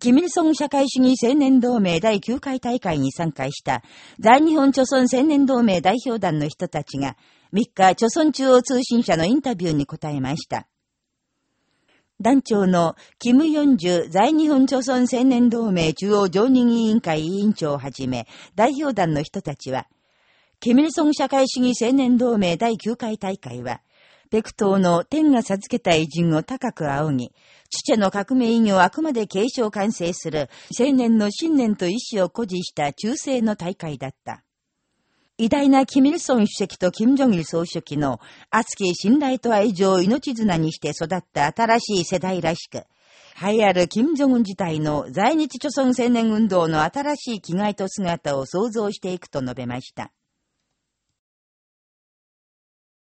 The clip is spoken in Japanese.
キミルソン社会主義青年同盟第9回大会に参加した在日本朝鮮青年同盟代表団の人たちが3日、朝鮮中央通信社のインタビューに答えました。団長のキム・ヨンジュ在日本朝鮮青年同盟中央常任委員会委員長をはじめ、代表団の人たちは、キミルソン社会主義青年同盟第9回大会は、ペクトーの天が授けた偉人を高く仰ぎ、父の革命意義をあくまで継承完成する青年の信念と意志を誇示した中世の大会だった。偉大なキミルソン主席とキム・ジョギル総書記の熱き信頼と愛情を命綱にして育った新しい世代らしく、栄えあるキム・ジョン自体の在日朝鮮青年運動の新しい気概と姿を創造していくと述べました。